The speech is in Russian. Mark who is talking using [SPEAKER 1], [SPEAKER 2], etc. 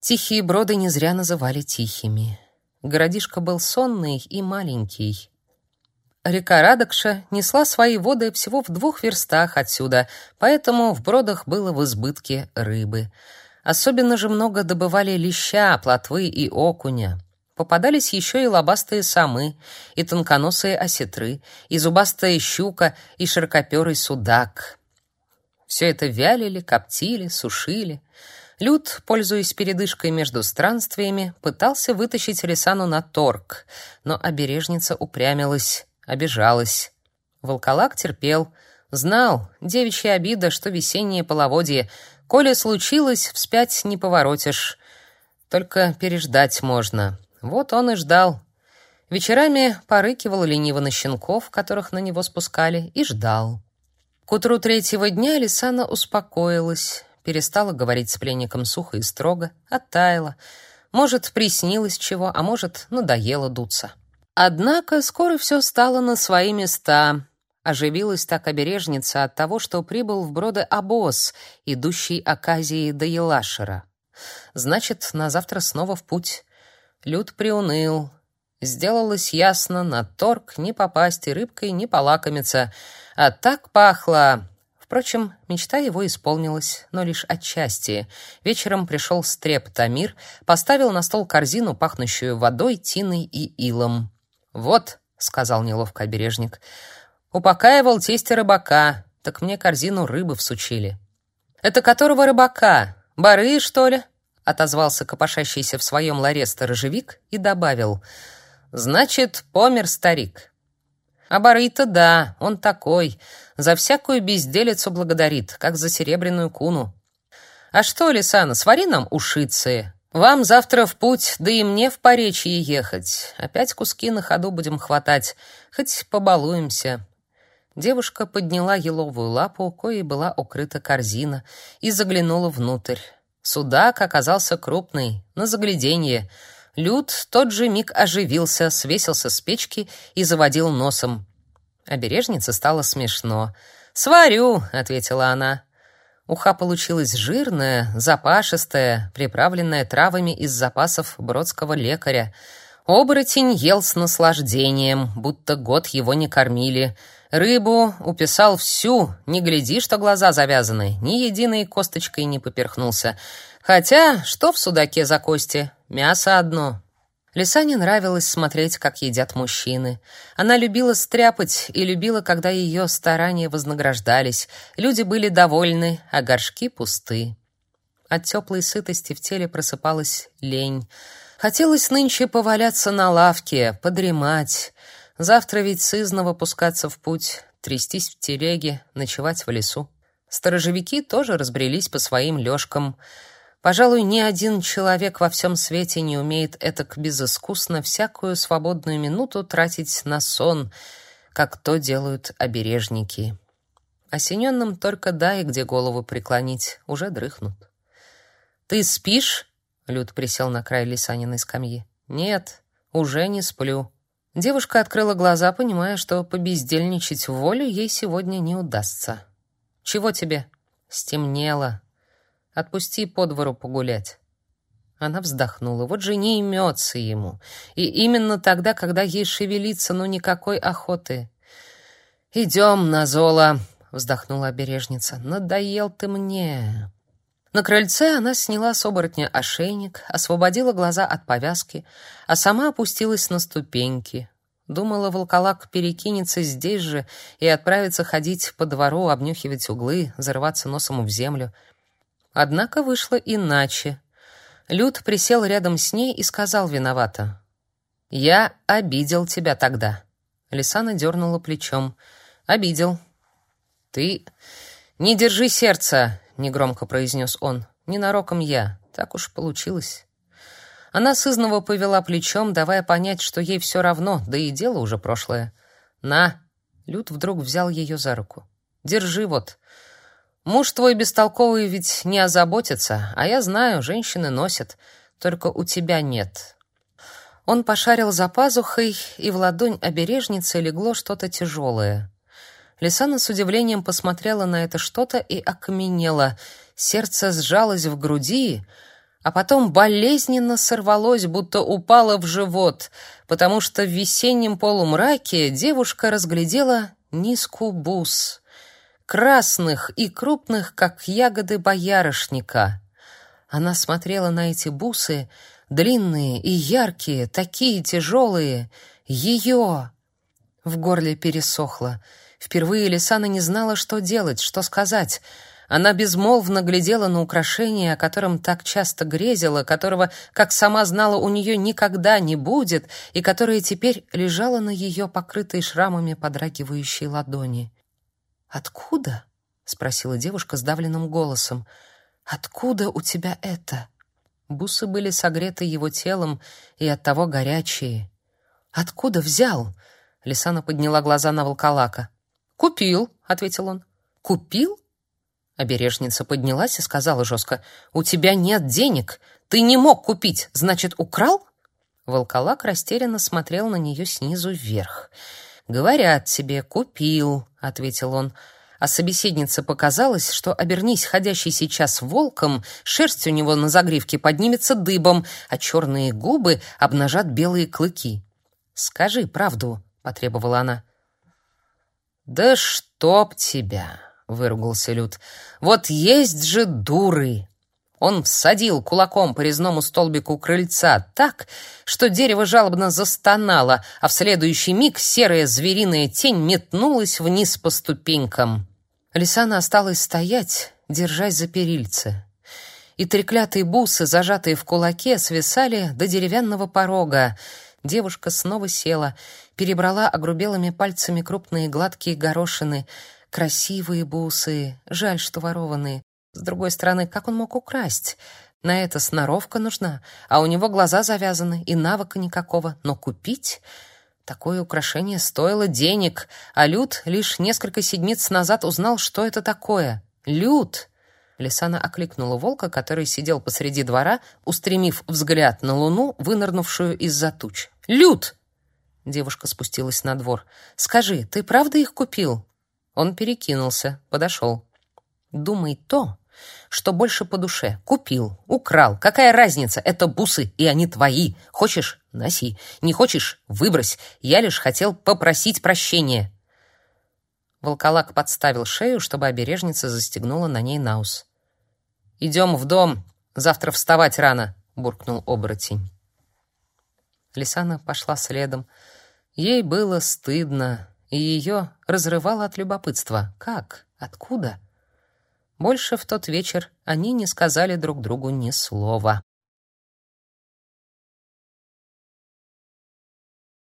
[SPEAKER 1] Тихие броды не зря называли тихими. Городишко был сонный и маленький. Река Радокша несла свои воды всего в двух верстах отсюда, поэтому в бродах было в избытке рыбы. Особенно же много добывали леща, плотвы и окуня. Попадались еще и лобастые самы, и тонконосые осетры, и зубастая щука, и широкоперый судак. Все это вялили, коптили, сушили. Люд, пользуясь передышкой между странствиями, пытался вытащить Рисану на торг, но обережница упрямилась обижалась. Волколак терпел, знал, девичья обида, что весеннее половодье. Коли случилось, вспять не поворотишь. Только переждать можно. Вот он и ждал. Вечерами порыкивал лениво на щенков, которых на него спускали, и ждал. К утру третьего дня Лисана успокоилась, перестала говорить с пленником сухо и строго, оттаяла. Может, приснилось чего, а может, надоело дуться. Однако скоро все стало на свои места. Оживилась так обережница от того, что прибыл в броды обоз, идущий Аказией до Елашера. Значит, на завтра снова в путь. Люд приуныл. Сделалось ясно, на торг не попасть и рыбкой не полакомиться. А так пахло... Впрочем, мечта его исполнилась, но лишь отчасти. Вечером пришел стреп Тамир, поставил на стол корзину, пахнущую водой, тиной и илом. «Вот», — сказал неловко обережник, — «упокаивал тесте рыбака, так мне корзину рыбы всучили». «Это которого рыбака? Бары, что ли?» — отозвался копошащийся в своем ларе сторожевик и добавил. «Значит, помер старик». «А бары-то да, он такой, за всякую безделицу благодарит, как за серебряную куну». «А что, Лисана, свари нам ушицы, вам завтра в путь, да и мне в Поречье ехать. Опять куски на ходу будем хватать, хоть побалуемся. Девушка подняла еловую лапу, коей была укрыта корзина, и заглянула внутрь. Судак оказался крупный, на загляденье. Люд тот же миг оживился, свесился с печки и заводил носом. Обережнице стало смешно. «Сварю», — ответила она. Уха получилась жирная, запашистая, приправленная травами из запасов бродского лекаря. Оборотень ел с наслаждением, будто год его не кормили. Рыбу уписал всю, не гляди, что глаза завязаны, ни единой косточкой не поперхнулся. Хотя, что в судаке за кости? Мясо одно, Лисане нравилось смотреть, как едят мужчины. Она любила стряпать и любила, когда ее старания вознаграждались. Люди были довольны, а горшки пусты. От теплой сытости в теле просыпалась лень. Хотелось нынче поваляться на лавке, подремать. Завтра ведь сызново пускаться в путь, трястись в телеге, ночевать в лесу. Сторожевики тоже разбрелись по своим лёжкам — Пожалуй, ни один человек во всем свете не умеет этак безыскусно всякую свободную минуту тратить на сон, как то делают обережники. Осененным только дай, где голову преклонить, уже дрыхнут. «Ты спишь?» — Люд присел на край Лисаниной скамьи. «Нет, уже не сплю». Девушка открыла глаза, понимая, что побездельничать в волю ей сегодня не удастся. «Чего тебе?» «Стемнело», Отпусти по двору погулять. Она вздохнула. Вот же не имется ему. И именно тогда, когда ей шевелиться, ну никакой охоты. «Идем, Назола», — вздохнула обережница. «Надоел ты мне». На крыльце она сняла с оборотня ошейник, освободила глаза от повязки, а сама опустилась на ступеньки. Думала, волколак перекинется здесь же и отправится ходить по двору, обнюхивать углы, зарываться носом в землю — Однако вышло иначе. Люд присел рядом с ней и сказал виновато: "Я обидел тебя тогда". Лисана дернула плечом. "Обидел. Ты не держи сердца", негромко произнес он. "Ненароком я. Так уж получилось". Она сызново повела плечом, давая понять, что ей все равно, да и дело уже прошлое. "На". Люд вдруг взял ее за руку. "Держи вот. Муж твой бестолковый ведь не озаботится, а я знаю, женщины носят, только у тебя нет. Он пошарил за пазухой, и в ладонь обережницы легло что-то тяжелое. Лисана с удивлением посмотрела на это что-то и окаменела. Сердце сжалось в груди, а потом болезненно сорвалось, будто упало в живот, потому что в весеннем полумраке девушка разглядела низку бус, красных и крупных, как ягоды боярышника. Она смотрела на эти бусы, длинные и яркие, такие тяжелые. Ее! В горле пересохло. Впервые Лисана не знала, что делать, что сказать. Она безмолвно глядела на украшение, о котором так часто грезила, которого, как сама знала, у нее никогда не будет, и которое теперь лежало на ее покрытой шрамами подрагивающей ладони. «Откуда?» — спросила девушка сдавленным голосом. «Откуда у тебя это?» Бусы были согреты его телом и оттого горячие. «Откуда взял?» Лисана подняла глаза на волколака. «Купил», — ответил он. «Купил?» Обережница поднялась и сказала жестко. «У тебя нет денег. Ты не мог купить. Значит, украл?» Волколак растерянно смотрел на нее снизу вверх. «Говорят тебе, купил», — ответил он. А собеседнице показалось, что обернись ходящий сейчас волком, шерсть у него на загривке поднимется дыбом, а черные губы обнажат белые клыки. «Скажи правду», — потребовала она. «Да чтоб тебя!» — выругался Люд. «Вот есть же дуры!» Он всадил кулаком по резному столбику крыльца так, что дерево жалобно застонало, а в следующий миг серая звериная тень метнулась вниз по ступенькам. Лисана осталась стоять, держась за перильце. И треклятые бусы, зажатые в кулаке, свисали до деревянного порога. Девушка снова села, перебрала огрубелыми пальцами крупные гладкие горошины. Красивые бусы, жаль, что ворованные. С другой стороны, как он мог украсть? На это сноровка нужна, а у него глаза завязаны и навыка никакого. Но купить... Такое украшение стоило денег, а Люд лишь несколько седмиц назад узнал, что это такое. Люд! Лисана окликнула волка, который сидел посреди двора, устремив взгляд на луну, вынырнувшую из-за туч. «Люд!» Девушка спустилась на двор. «Скажи, ты правда их купил?» Он перекинулся, подошел. «Думай то, что больше по душе. Купил, украл. Какая разница? Это бусы, и они твои. Хочешь — носи. Не хочешь — выбрось. Я лишь хотел попросить прощения». Волколак подставил шею, чтобы обережница застегнула на ней наус. «Идем в дом. Завтра вставать рано», — буркнул оборотень. Лисана пошла следом. Ей было стыдно, и ее разрывало от любопытства. Как? Откуда? Больше в тот вечер они не сказали друг другу ни слова.